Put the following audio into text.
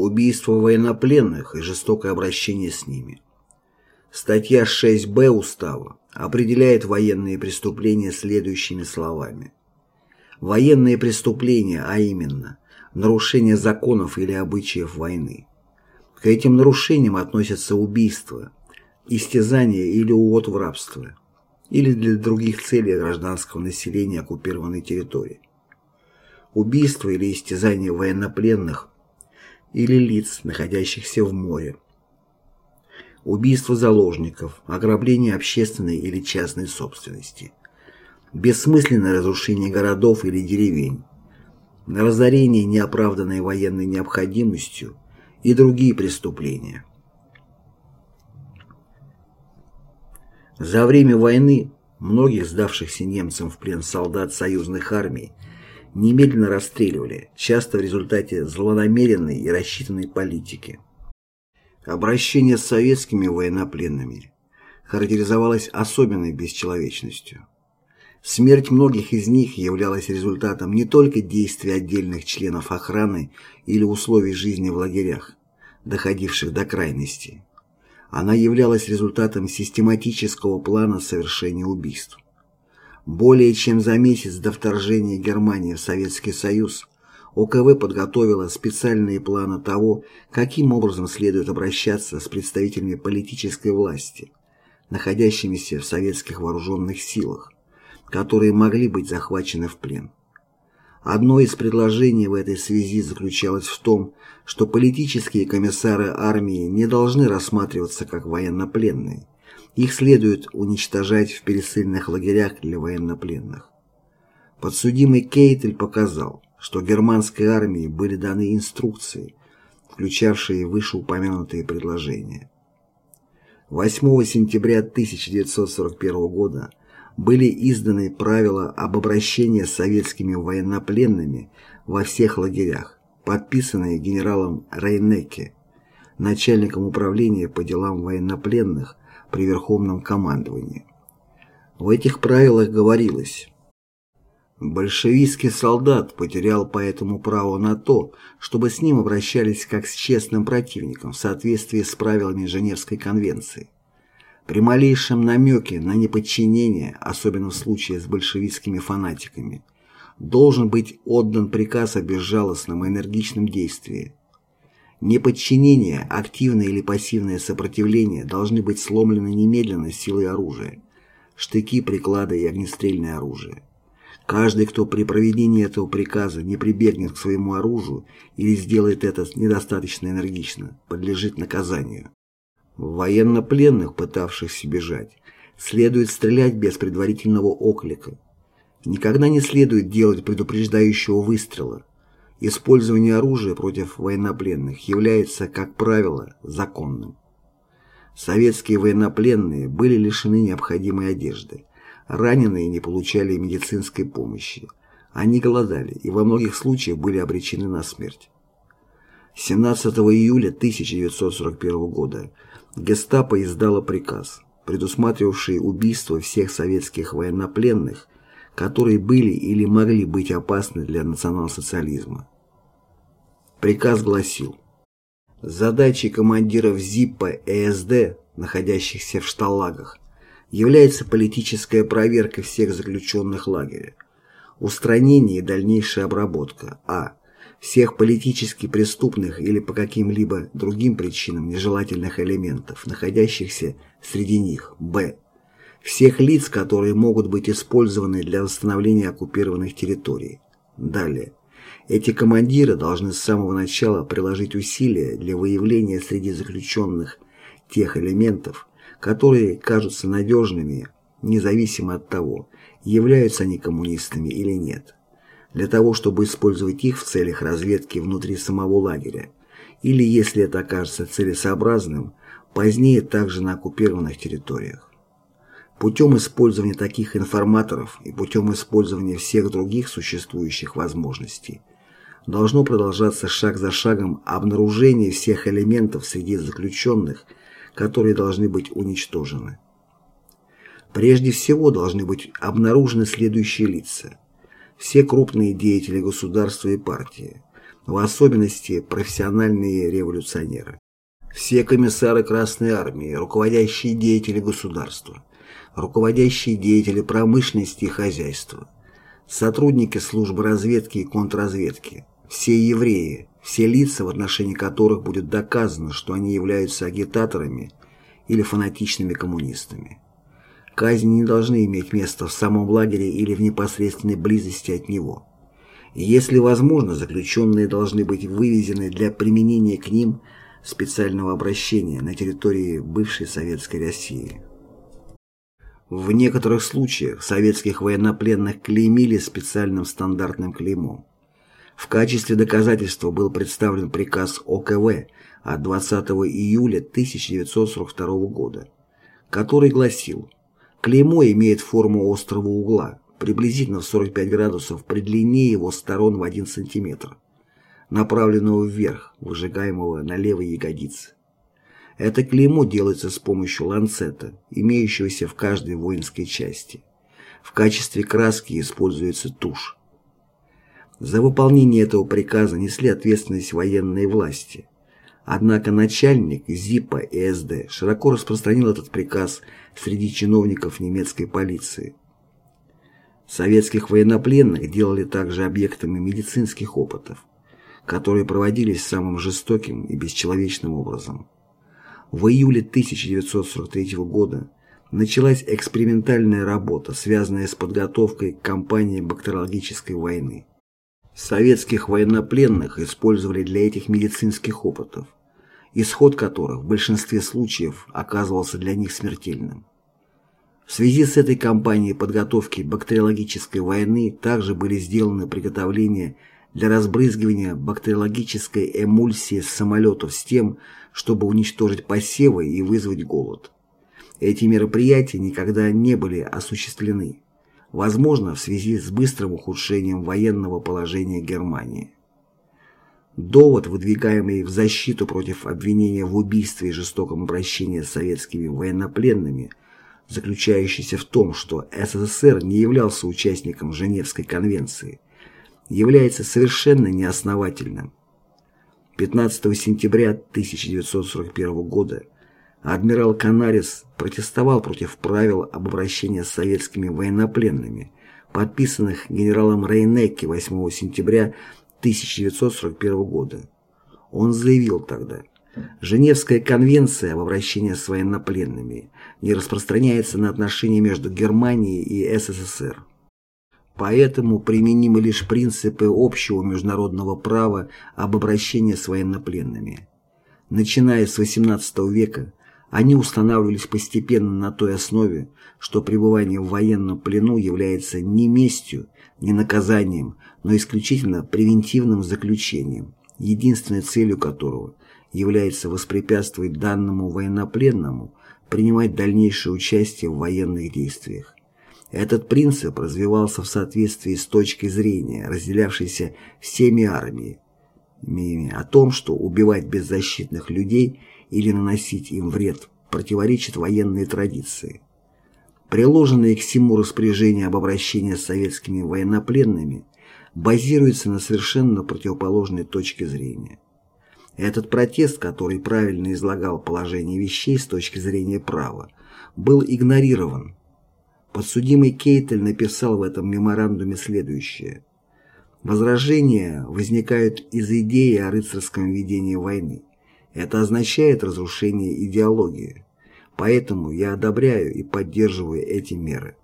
Убийство военнопленных и жестокое обращение с ними. Статья 6б Устава определяет военные преступления следующими словами. Военные преступления, а именно нарушение законов или обычаев войны. К этим нарушениям относятся убийства, истязание или увод в рабство, или для других целей гражданского населения оккупированной территории. Убийство или истязание военнопленных или лиц, находящихся в море. Убийство заложников, ограбление общественной или частной собственности. Бессмысленное разрушение городов или деревень. Разорение неоправданной военной необходимостью и другие преступления. За время войны многих сдавшихся немцам в плен солдат союзных армий немедленно расстреливали, часто в результате злонамеренной и рассчитанной политики. Обращение с советскими военнопленными характеризовалось особенной бесчеловечностью. Смерть многих из них являлась результатом не только действий отдельных членов охраны или условий жизни в лагерях, доходивших до крайности. Она являлась результатом систематического плана совершения убийств. Более чем за месяц до вторжения Германии в Советский Союз ОКВ подготовила специальные планы того, каким образом следует обращаться с представителями политической власти, находящимися в советских вооруженных силах, которые могли быть захвачены в плен. Одно из предложений в этой связи заключалось в том, что политические комиссары армии не должны рассматриваться как военнопленные, их следует уничтожать в пересыльных лагерях для военнопленных. Подсудимый Кейтель показал, что германской армии были даны инструкции, включавшие вышеупомянутые предложения. 8 сентября 1941 года были изданы правила об обращении с советскими военнопленными во всех лагерях, подписанные генералом Рейнеке, начальником управления по делам военнопленных при Верховном командовании. В этих правилах говорилось Большевистский солдат потерял поэтому право на то, чтобы с ним обращались как с честным противником в соответствии с правилами Женевской конвенции. При малейшем намеке на неподчинение, особенно в случае с большевистскими фанатиками, должен быть отдан приказ о безжалостном и энергичном действии. Неподчинение, активное или пассивное сопротивление должны быть сломлены немедленно силой оружия, штыки, приклады и огнестрельное оружие. Каждый, кто при проведении этого приказа не прибегнет к своему оружию или сделает это недостаточно энергично, подлежит наказанию. Военнопленных, пытавшихся бежать, следует стрелять без предварительного оклика. Никогда не следует делать предупреждающего выстрела. Использование оружия против военнопленных является, как правило, законным. Советские военнопленные были лишены необходимой одежды. Раненые не получали медицинской помощи. Они голодали и во многих случаях были обречены на смерть. 17 июля 1941 года гестапо издало приказ, предусматривавший убийство всех советских военнопленных которые были или могли быть опасны для национал-социализма. Приказ гласил Задачей командиров ЗИПа и СД, находящихся в шталагах, является политическая проверка всех заключенных лагеря, устранение и дальнейшая обработка а. всех политически преступных или по каким-либо другим причинам нежелательных элементов, находящихся среди них, б всех лиц, которые могут быть использованы для восстановления оккупированных территорий. Далее. Эти командиры должны с самого начала приложить усилия для выявления среди заключенных тех элементов, которые кажутся надежными, независимо от того, являются они коммунистами или нет, для того, чтобы использовать их в целях разведки внутри самого лагеря, или, если это окажется целесообразным, позднее также на оккупированных территориях. Путем использования таких информаторов и путем использования всех других существующих возможностей должно продолжаться шаг за шагом обнаружение всех элементов среди заключенных, которые должны быть уничтожены. Прежде всего должны быть обнаружены следующие лица. Все крупные деятели государства и партии, в особенности профессиональные революционеры. Все комиссары Красной Армии, руководящие деятели государства, руководящие деятели промышленности и хозяйства, сотрудники службы разведки и контрразведки, все евреи, все лица, в отношении которых будет доказано, что они являются агитаторами или фанатичными коммунистами. Казни не должны иметь места в самом лагере или в непосредственной близости от него. если возможно, заключенные должны быть вывезены для применения к ним специального обращения на территории бывшей Советской России. В некоторых случаях советских военнопленных клеймили специальным стандартным клеймом. В качестве доказательства был представлен приказ ОКВ от 20 июля 1942 года, который гласил «Клеймо имеет форму острого угла, приблизительно в 45 градусов при длине его сторон в 1 см, направленного вверх, выжигаемого на левой ягодице. Это клеймо делается с помощью ланцета, имеющегося в каждой воинской части. В качестве краски используется тушь. За выполнение этого приказа несли ответственность военные власти. Однако начальник ЗИПа и СД широко распространил этот приказ среди чиновников немецкой полиции. Советских военнопленных делали также объектами медицинских опытов, которые проводились самым жестоким и бесчеловечным образом. В июле 1943 года началась экспериментальная работа, связанная с подготовкой к кампании бактериологической войны. Советских военнопленных использовали для этих медицинских опытов, исход которых в большинстве случаев оказывался для них смертельным. В связи с этой кампанией подготовки бактериологической войны также были сделаны приготовления для разбрызгивания бактериологической эмульсии с самолетов с тем, чтобы уничтожить посевы и вызвать голод. Эти мероприятия никогда не были осуществлены возможно в связи с быстрым ухудшением военного положения Германии. Довод, выдвигаемый в защиту против обвинения в убийстве и жестоком обращении с советскими военнопленными, заключающийся в том, что СССР не являлся участником Женевской конвенции, является совершенно неосновательным. 15 сентября 1941 года Адмирал Канарис протестовал против правил об обращении с советскими военнопленными, подписанных генералом Рейнекки 8 сентября 1941 года. Он заявил тогда, Женевская конвенция об обращении с военнопленными не распространяется на отношения между Германией и СССР. Поэтому применимы лишь принципы общего международного права об обращении с военнопленными. Начиная с XVIII века, они устанавливались постепенно на той основе, что пребывание в военном плену является не местью, не наказанием, но исключительно превентивным заключением, единственной целью которого является воспрепятствовать данному военнопленному принимать дальнейшее участие в военных действиях. Этот принцип развивался в соответствии с точкой зрения, разделявшейся всеми армиями, о том, что убивать беззащитных людей или наносить им вред противоречит военной традиции. Приложенные к всему распоряжения об обращении с советскими военнопленными базируется на совершенно противоположной точке зрения. Этот протест, который правильно излагал положение вещей с точки зрения права, был игнорирован. Подсудимый Кейтель написал в этом меморандуме следующее. Возражения возникают из идеи о рыцарском ведении войны. Это означает разрушение идеологии. Поэтому я одобряю и поддерживаю эти меры.